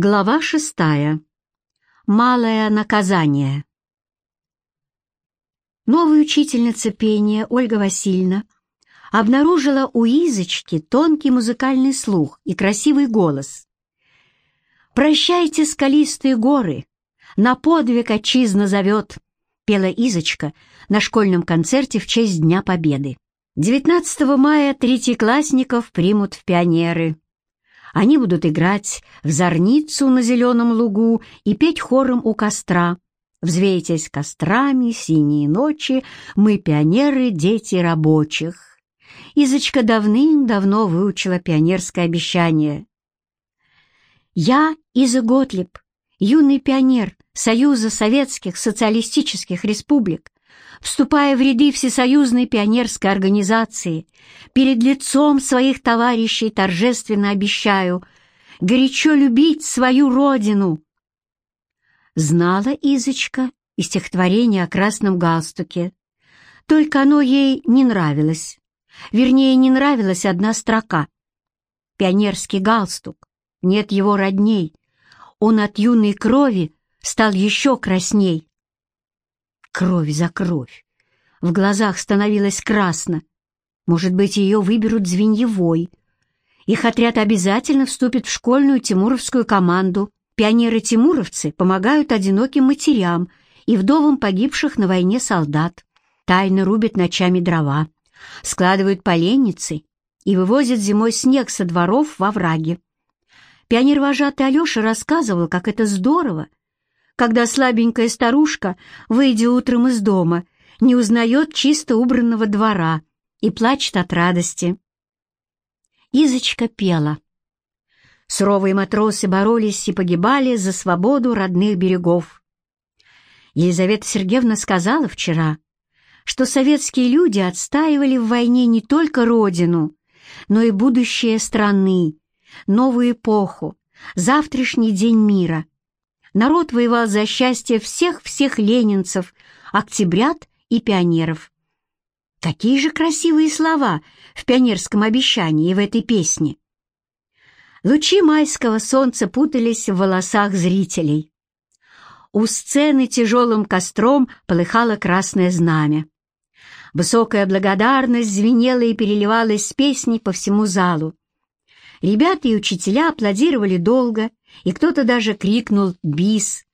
Глава шестая. Малое наказание. Новая учительница пения Ольга Васильевна обнаружила у Изочки тонкий музыкальный слух и красивый голос. «Прощайте, скалистые горы, на подвиг отчизна зовет», пела Изочка на школьном концерте в честь Дня Победы. 19 мая третьеклассников примут в пионеры. Они будут играть в зорницу на зеленом лугу и петь хором у костра. Взвейтесь кострами, синие ночи, мы пионеры, дети рабочих. Изочка давным-давно выучила пионерское обещание. «Я, Иза Готлиб, юный пионер Союза Советских Социалистических Республик, вступая в ряды Всесоюзной пионерской организации, перед лицом своих товарищей торжественно обещаю горячо любить свою родину. Знала Изочка и стихотворение о красном галстуке, только оно ей не нравилось. Вернее, не нравилась одна строка. Пионерский галстук, нет его родней, он от юной крови стал еще красней. Кровь за кровь. В глазах становилось красно. Может быть, ее выберут звеньевой. Их отряд обязательно вступит в школьную тимуровскую команду. Пионеры-тимуровцы помогают одиноким матерям и вдовам погибших на войне солдат. Тайно рубят ночами дрова, складывают поленницы и вывозят зимой снег со дворов во враги. Пионер-вожатый Алеша рассказывал, как это здорово когда слабенькая старушка, выйдя утром из дома, не узнает чисто убранного двора и плачет от радости. Изочка пела. Суровые матросы боролись и погибали за свободу родных берегов. Елизавета Сергеевна сказала вчера, что советские люди отстаивали в войне не только родину, но и будущее страны, новую эпоху, завтрашний день мира — народ воевал за счастье всех-всех ленинцев, октябрят и пионеров. Какие же красивые слова в пионерском обещании и в этой песне. Лучи майского солнца путались в волосах зрителей. У сцены тяжелым костром полыхало красное знамя. Высокая благодарность звенела и переливалась с песней по всему залу. Ребята и учителя аплодировали долго, и кто-то даже крикнул «Бис!».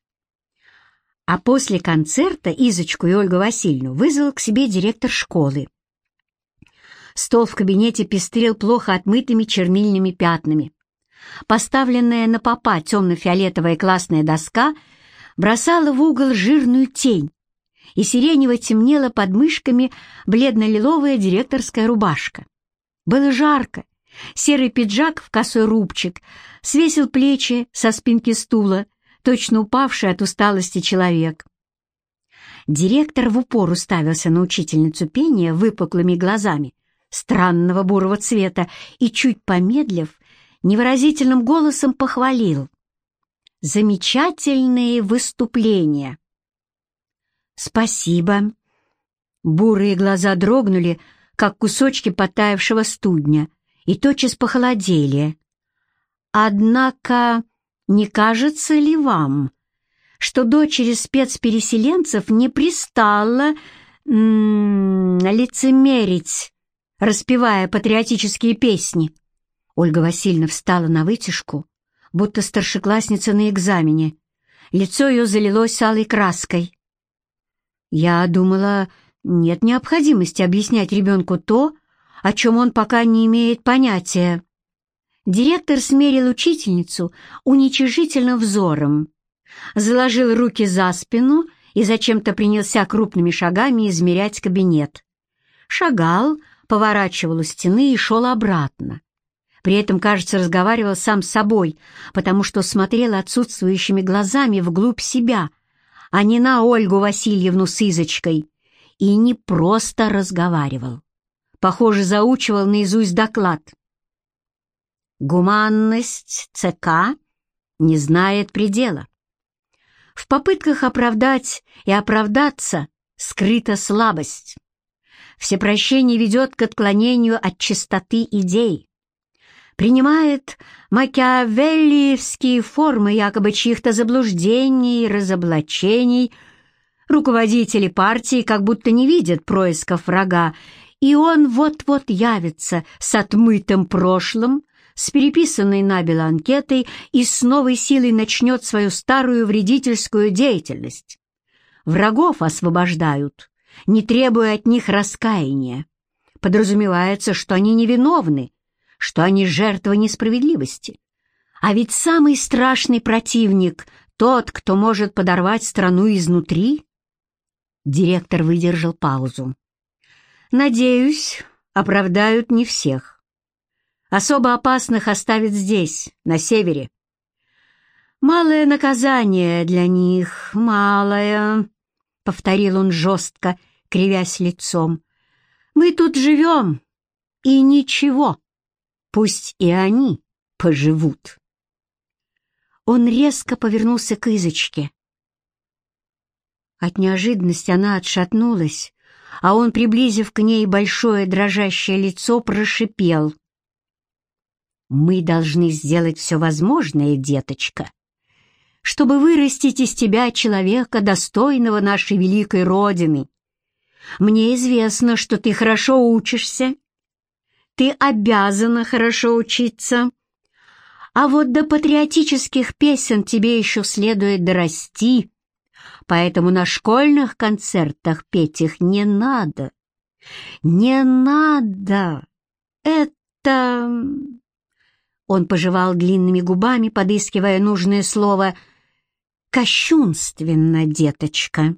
А после концерта Изочку и Ольгу Васильевну вызвал к себе директор школы. Стол в кабинете пестрел плохо отмытыми чернильными пятнами. Поставленная на попа темно-фиолетовая классная доска бросала в угол жирную тень, и сиренево темнела под мышками бледно-лиловая директорская рубашка. Было жарко, Серый пиджак в косой рубчик свесил плечи со спинки стула, точно упавший от усталости человек. Директор в упор уставился на учительницу пения выпуклыми глазами, странного бурого цвета, и, чуть помедлив, невыразительным голосом похвалил. «Замечательные выступления!» «Спасибо!» Бурые глаза дрогнули, как кусочки потаявшего студня и тотчас похолодели. Однако, не кажется ли вам, что дочери спецпереселенцев не пристало м -м, лицемерить, распевая патриотические песни? Ольга Васильевна встала на вытяжку, будто старшеклассница на экзамене. Лицо ее залилось алой краской. Я думала, нет необходимости объяснять ребенку то, о чем он пока не имеет понятия. Директор смерил учительницу уничижительным взором, заложил руки за спину и зачем-то принялся крупными шагами измерять кабинет. Шагал, поворачивал у стены и шел обратно. При этом, кажется, разговаривал сам с собой, потому что смотрел отсутствующими глазами вглубь себя, а не на Ольгу Васильевну с Изочкой, и не просто разговаривал. Похоже, заучивал наизусть доклад. Гуманность ЦК не знает предела. В попытках оправдать и оправдаться скрыта слабость. Всепрощение ведет к отклонению от чистоты идей. принимает макиавеллиевские формы якобы чьих-то заблуждений разоблачений. Руководители партии как будто не видят происков врага, и он вот-вот явится с отмытым прошлым, с переписанной набело анкетой и с новой силой начнет свою старую вредительскую деятельность. Врагов освобождают, не требуя от них раскаяния. Подразумевается, что они невиновны, что они жертвы несправедливости. А ведь самый страшный противник — тот, кто может подорвать страну изнутри. Директор выдержал паузу. «Надеюсь, оправдают не всех. Особо опасных оставят здесь, на севере. Малое наказание для них, малое...» — повторил он жестко, кривясь лицом. «Мы тут живем, и ничего». Пусть и они поживут. Он резко повернулся к Изочке. От неожиданности она отшатнулась, а он, приблизив к ней большое дрожащее лицо, прошипел. «Мы должны сделать все возможное, деточка, чтобы вырастить из тебя человека, достойного нашей великой Родины. Мне известно, что ты хорошо учишься ты обязана хорошо учиться. А вот до патриотических песен тебе еще следует дорасти, поэтому на школьных концертах петь их не надо. Не надо! Это...» Он пожевал длинными губами, подыскивая нужное слово «кощунственно, деточка».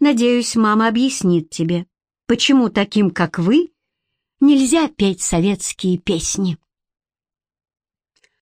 «Надеюсь, мама объяснит тебе, почему таким, как вы, нельзя петь советские песни.